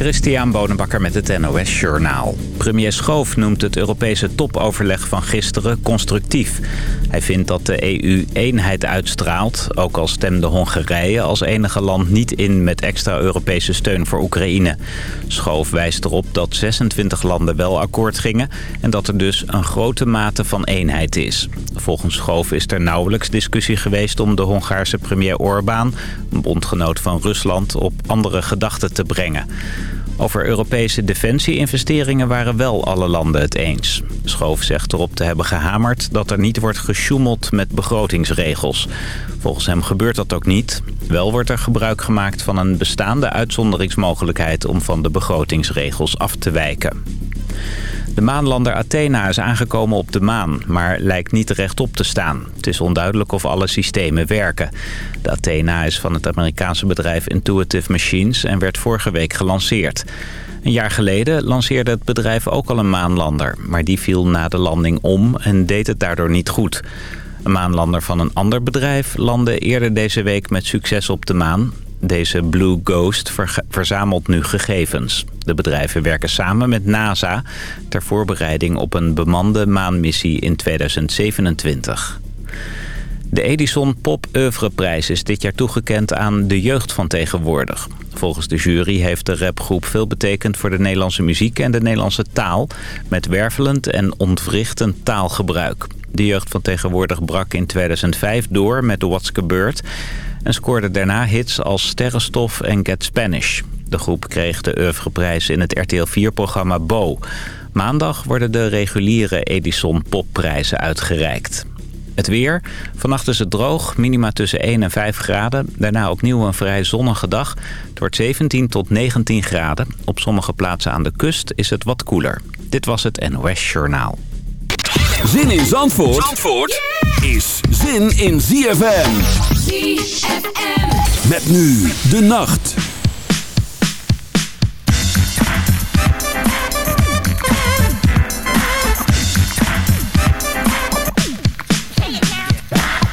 Christian Bonenbakker met het NOS Journaal. Premier Schoof noemt het Europese topoverleg van gisteren constructief. Hij vindt dat de EU eenheid uitstraalt, ook al stemde Hongarije als enige land niet in met extra Europese steun voor Oekraïne. Schoof wijst erop dat 26 landen wel akkoord gingen en dat er dus een grote mate van eenheid is. Volgens Schoof is er nauwelijks discussie geweest om de Hongaarse premier Orbán, een bondgenoot van Rusland, op andere gedachten te brengen. Over Europese defensie-investeringen waren wel alle landen het eens. Schoof zegt erop te hebben gehamerd dat er niet wordt gesjoemeld met begrotingsregels. Volgens hem gebeurt dat ook niet. Wel wordt er gebruik gemaakt van een bestaande uitzonderingsmogelijkheid om van de begrotingsregels af te wijken. De maanlander Athena is aangekomen op de maan, maar lijkt niet rechtop te staan. Het is onduidelijk of alle systemen werken. De Athena is van het Amerikaanse bedrijf Intuitive Machines en werd vorige week gelanceerd. Een jaar geleden lanceerde het bedrijf ook al een maanlander, maar die viel na de landing om en deed het daardoor niet goed. Een maanlander van een ander bedrijf landde eerder deze week met succes op de maan. Deze Blue Ghost verzamelt nu gegevens. De bedrijven werken samen met NASA ter voorbereiding op een bemande maanmissie in 2027. De Edison Pop Oeuvreprijs is dit jaar toegekend aan de jeugd van tegenwoordig. Volgens de jury heeft de rapgroep veel betekend voor de Nederlandse muziek en de Nederlandse taal... met wervelend en ontwrichtend taalgebruik. De jeugd van tegenwoordig brak in 2005 door met What's Bird en scoorde daarna hits als Sterrenstof en Get Spanish. De groep kreeg de oeuvreprijs in het RTL 4-programma Bo. Maandag worden de reguliere Edison Popprijzen uitgereikt. Het weer. Vannacht is het droog, minima tussen 1 en 5 graden. Daarna opnieuw een vrij zonnige dag. Het wordt 17 tot 19 graden. Op sommige plaatsen aan de kust is het wat koeler. Dit was het NOS Journaal. Zin in Zandvoort, Zandvoort is zin in ZFM. ZFM. Met nu de nacht.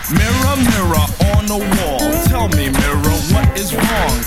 Mirror, mirror on the wall. Tell me, mirror, what is wrong?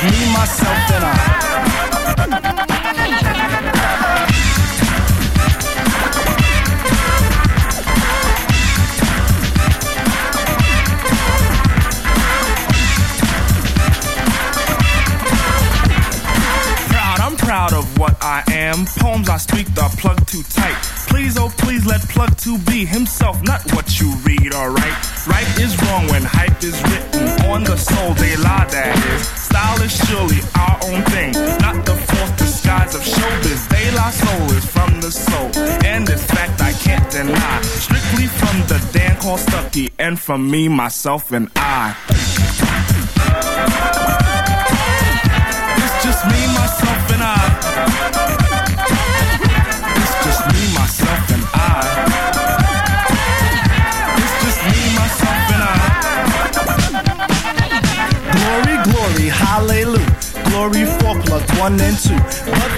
It's me, myself, and I. Proud, I'm proud of what I am. Poems I speak are plug too tight. Please, oh please, let plug two be himself, not what you read, alright? Right is wrong when hype is written on the soul, they lie, that is. Style is surely our own thing, not the false disguise of showbiz. They lie soul is from the soul, and this fact I can't deny. Strictly from the Dan called Stucky, and from me, myself, and I. It's just me, myself, and I. Glory for plug one and two. But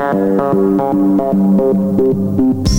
Thank you.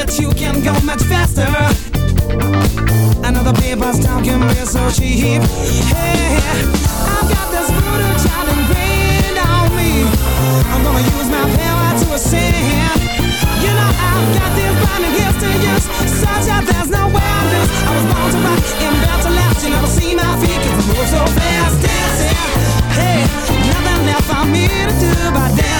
that you can go much faster. Another paper's talk can be so cheap. Hey, I've got this brutal child ingrained on me. I'm gonna use my power to ascend. You know I've got this blinding gifts to use, such that there's no way I lose. I was born to rock and built to last. You never see my feet 'cause I move so fast, dancing. Hey, nothing left for me to do but dance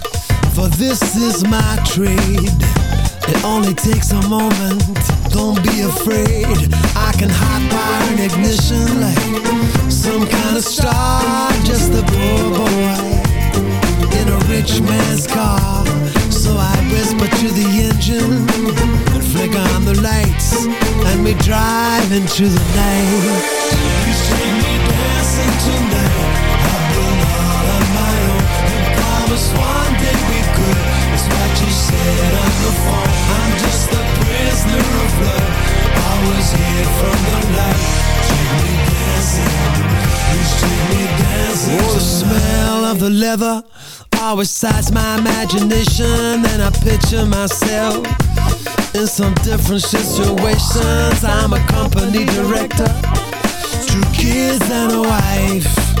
For this is my trade. It only takes a moment. Don't be afraid. I can hot wire an ignition like Some kind of star Just a poor boy In a rich man's car. So I whisper to the engine. And flick on the lights. And we drive into the night. You see me dancing tonight sights my imagination And I picture myself In some different situations. I'm a company director Two kids and a wife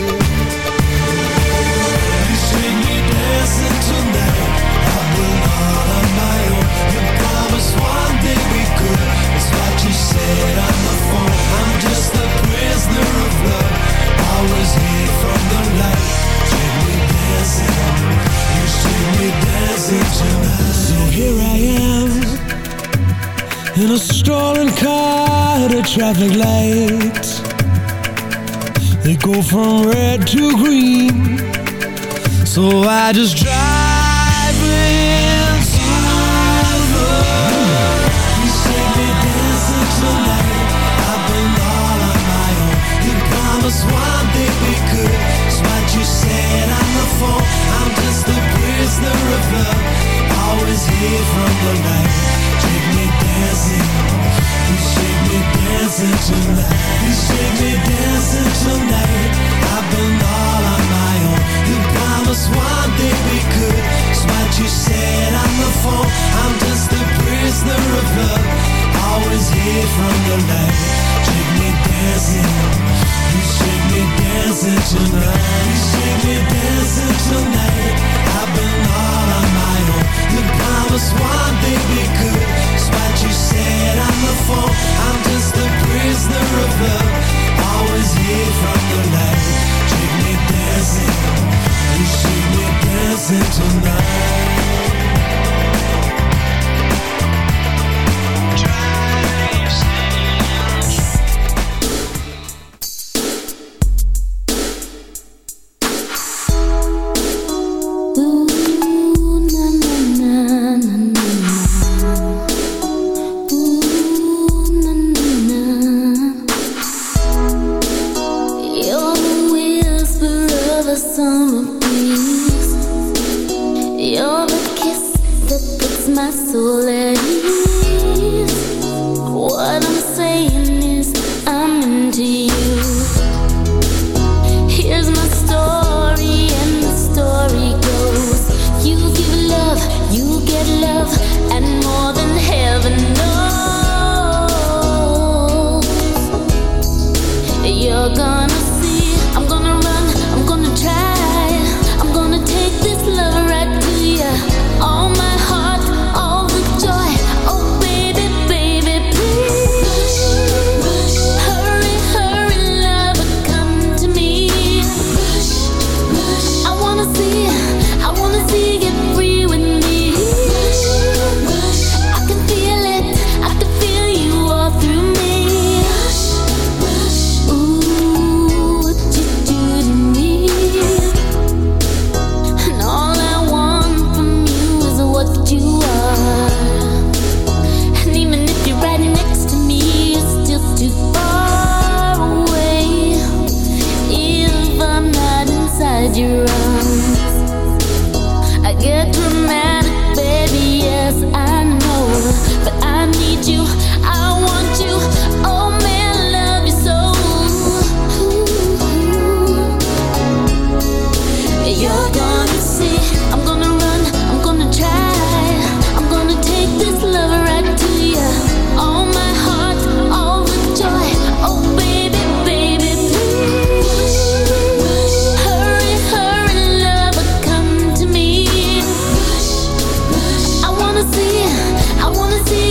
traffic light. They go from red to green. So I just drive into You tonight I've been all on my own. You promised one day we could. It's what you said on the phone. I'm just a prisoner of love. Always here from the night I'm the foe. I'm just the breeze the river I was here from the night You shake me dance tonight I've been all alone You promised something we could But you said I'm a prisoner of love Always here from the night. Take me dancing You shake me dancing tonight summer breeze. You're the kiss that puts my soul at ease. wanna see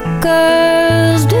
girls do.